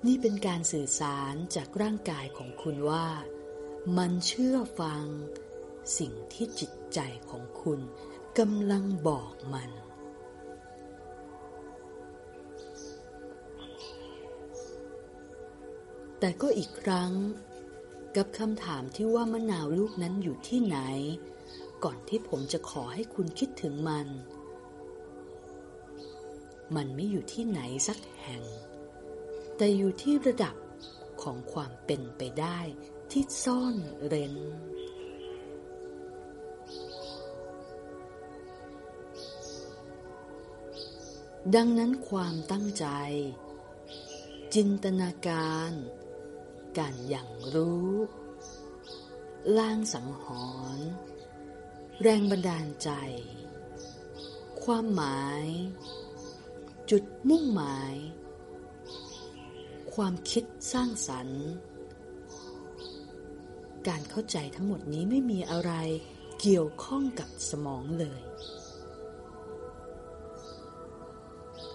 Speaker 1: นี่เป็นการสื่อสารจากร่างกายของคุณว่า มันเชื่อฟัง สิ่งที่จิตใจของคุณกำลังบอกมันแต่ก็อีกครั้ง กับคำถามที่ว่ามะนาวลูกนั้นอยู่ที่ไหน ก่อนที่ผมจะขอให้คุณคิดถึงมัน มันไม่อยู่ที่ไหนสักแห่ง แต่อยู่ที่ระดับของความเป็นไปได้ที่ซ่อนเร้น ดังนั้นความตั้งใจ จินตนาการ การอย่างรู้ล่างสังหรณ์แรงบันดาลใจ ความหมาย จุดมุ่งหมาย ความคิดสร้างสรรค์ การเข้าใจทั้งหมดนี้ไม่มีอะไรเกี่ยวข้องกับสมองเลย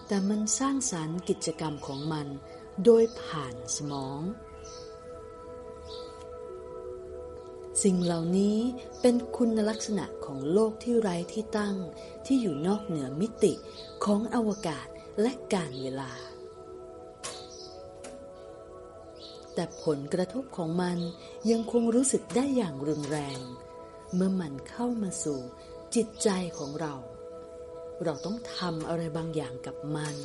Speaker 1: แต่มันสร้างสารรค์กิจกรรมของมันโดยผ่านสมอง สิ่งเหล่านี้เป็นคุณลักษณะของโลกที่ไร้ที่ตั้ง ที่อยู่นอกเหนือมิติของอวกาศและการเวลา แต่ผลกระทบของมันยังคงรู้สึกได้อย่างรุนแรง เมื่อมันเข้ามาสู่จิตใจของเรา เราต้องทำอะไรบางอย่างกับมัน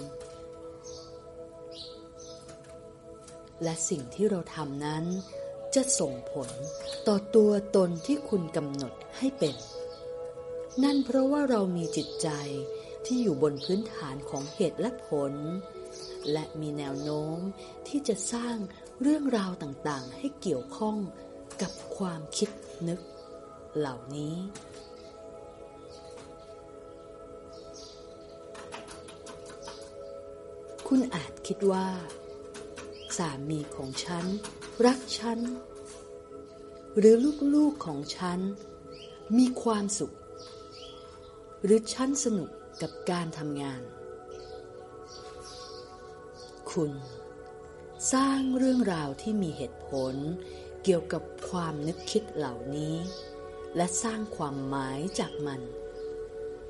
Speaker 1: และสิ่งที่เราทำนั้น จะส่งผลต่อตัวตนที่คุณกำหนดให้เป็น นั่นเพราะว่าเรามีจิตใจที่อยู่บนพื้นฐานของเหตุและผล และมีแนวโน้มที่จะสร้างเรื่องราวต่างๆ ให้เกี่ยวข้องกับความคิดนึก เหล่านี้ คุณอาจคิดว่า สามีของฉัน รักฉัน หรือลูกๆของฉัน มีความสุข หรือฉันสนุกกับการทำงาน คุณ สร้างเรื่องราวที่มีเหตุผลเกี่ยวกับความนึกคิดเหล่านี้ และสร้างความหมายจากมัน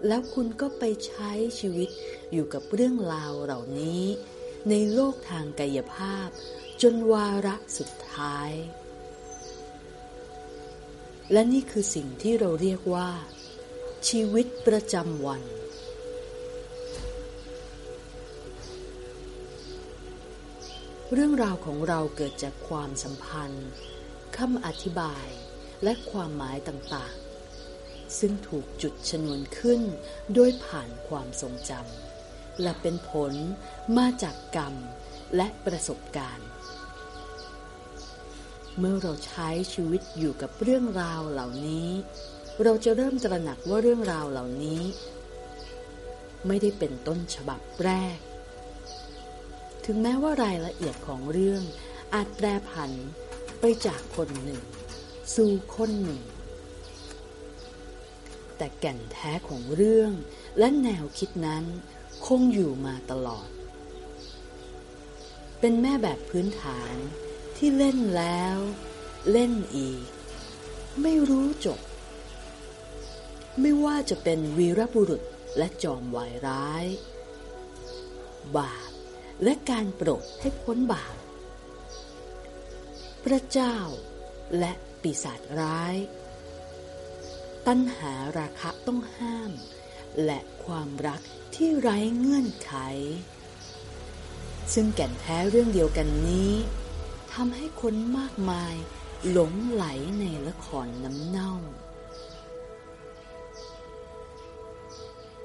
Speaker 1: แล้วคุณก็ไปใช้ชีวิตอยู่กับเรื่องราวเหล่านี้ ในโลกทางกายภาพ จนวาระสุดท้าย และนี่คือสิ่งที่เราเรียกว่า ชีวิตประจำวัน เรื่องราวของเราเกิดจากความสัมพันธ์คำอธิบายและความหมายต่างๆ ซึ่งถูกจุดชนวนขึ้นโดยผ่านความทรงจำและเป็นผลมาจากกรรมและประสบการณ์ เมื่อเราใช้ชีวิตอยู่กับเรื่องราวเหล่านี้ เราจะเริ่มตระหนักว่าเรื่องราวเหล่านี้ ไม่ได้เป็นต้นฉบับแรก ถึงแม้ว่ารายละเอียดของเรื่องอาจแปรผันไปจากคนหนึ่ง สู่คนหนึ่ง แต่แก่นแท้ของเรื่องและแนวคิดนั้นคงอยู่มาตลอด เป็นแม่แบบพื้นฐาน ที่เล่นแล้ว เล่นอีก ไม่รู้จบ ไม่ว่าจะเป็นวีรบุรุษและจอมวายร้าย บาปและการโปรดให้พ้นบาปพระเจ้าและปีศาจร้าย ตัณหาราคะต้องห้าม และความรักที่ไร้เงื่อนไข ซึ่งแก่นแท้เรื่องเดียวกันนี้ ทำให้คนมากมายหลงไหลในละครน้ำเน่า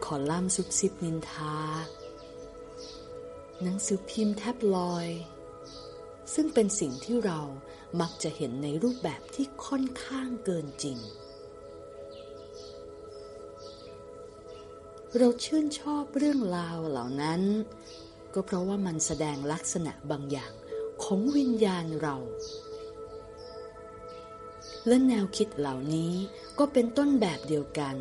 Speaker 1: ขอล่ามซุบซิบนินทา หนังสือพิมพ์แทบลอย ซึ่งเป็นสิ่งที่เรามักจะเห็นในรูปแบบที่ค่อนข้างเกินจริง เราชื่นชอบเรื่องราวเหล่านั้น ก็เพราะว่ามันแสดงลักษณะบางอย่าง ของวิญญาณเรา และแนวคิดเหล่านี้ก็เป็นต้นแบบเดียวกัน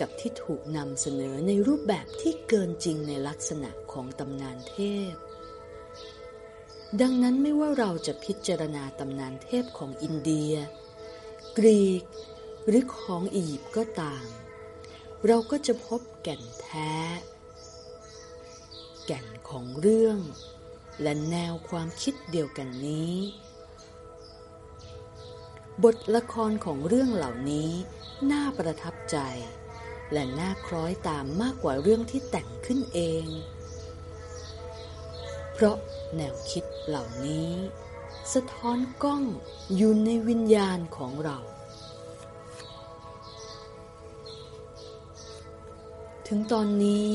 Speaker 1: กับที่ถูกนำเสนอในรูปแบบที่เกินจริงในลักษณะของตำนานเทพ ดังนั้นไม่ว่าเราจะพิจารณาตำนานเทพของอินเดีย กรีก หรือของอียิปต์ก็ตาม เราก็จะพบแก่นแท้ แก่นของเรื่อง และแนวความคิดเดียวกันนี้ บทละครของเรื่องเหล่านี้น่าประทับใจ และน่าคล้อยตามมากกว่าเรื่องที่แต่งขึ้นเอง เพราะแนวคิดเหล่านี้ สะท้อนกล้องอยู่ในวิญญาณของเรา ถึงตอนนี้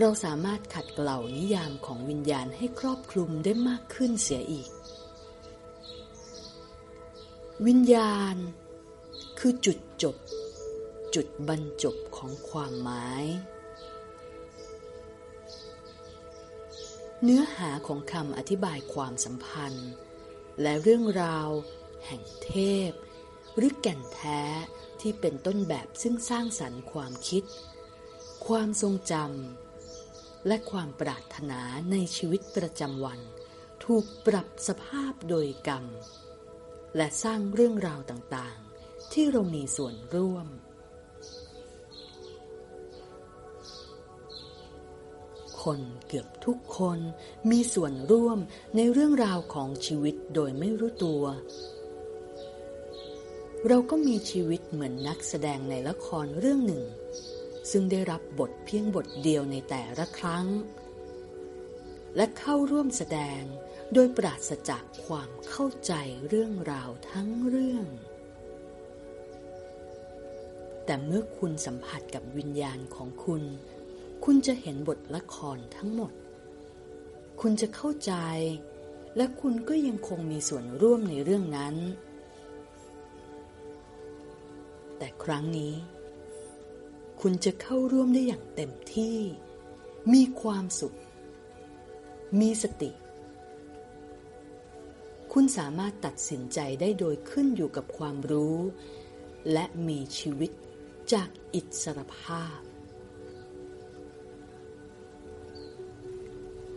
Speaker 1: เราสามารถขัดเกลานิยามของวิญญาณให้ครอบคลุมได้มากขึ้นเสียอีก วิญญาณ คือจุดจบ จุดบรรจบของความหมาย เนื้อหาของคำอธิบายความสัมพันธ์ และเรื่องราว แห่งเทพ หรือแก่นแท้ที่เป็นต้นแบบซึ่งสร้างสรรค์ความคิด ความทรงจำ และความปรารถนาในชีวิตประจำวัน ถูกปรับสภาพโดยกรรม และสร้างเรื่องราวต่างๆ ที่เรามีส่วนร่วมคคนเกือบทุกคนมีส่วนร่วมในเรื่องราวของชีวิตโดยไม่รู้ตัว เราก็มีชีวิตเหมือนนักแสดงในละครเรื่องหนึ่ง ซึ่งได้รับบทเพียงบทเดียวในแต่ละครั้ง และเข้าร่วมแสดงโดยปราศจากความเข้าใจเรื่องราวทั้งเรื่อง แต่เมื่อคุณสัมผัสกับวิญญาณของคุณ คุณจะเห็นบทละครทั้งหมด คุณจะเข้าใจ และคุณก็ยังคงมีส่วนร่วมในเรื่องนั้น แต่ครั้งนี้ คุณจะเข้าร่วมได้อย่างเต็มที่ มีความสุข มีสติ คุณสามารถตัดสินใจได้โดยขึ้นอยู่กับความรู้ และมีชีวิตจากอิสรภาพ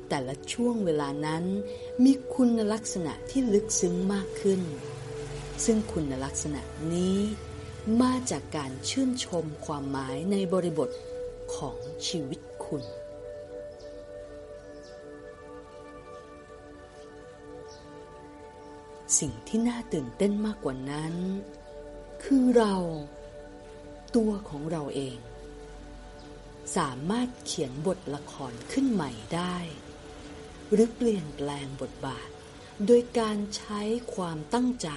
Speaker 1: แต่ละช่วงเวลานั้นมีคุณลักษณะที่ลึกซึ้งมากขึ้น ซึ่งคุณลักษณะนี้ มาจากการชื่นชมความหมายในบริบทของชีวิตคุณ สิ่งที่น่าตื่นเต้นมากกว่านั้น คือเราตัวของเราเอง สามารถเขียนบทละครขึ้นใหม่ได้ หรือเปลี่ยนแปลงบทบาท โดยการใช้ความตั้งใจ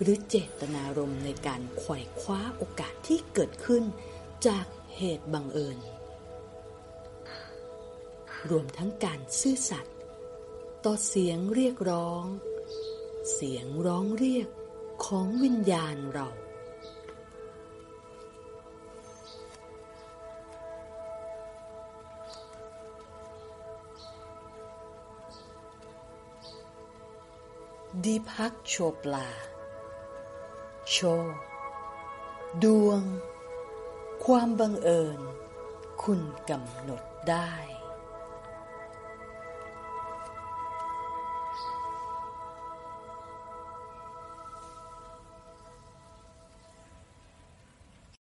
Speaker 1: หรือเจตนารมณ์ในการไขว่คว้าโอกาสที่เกิดขึ้นจากเหตุบังเอิญ รวมทั้งการซื่อสัตย์ต่อเสียงเรียกร้อง เสียงร้องเรียกของวิญญาณเรา ดีพักโชปลา โช ดวง ความบังเอิญ คุณกำหนดได้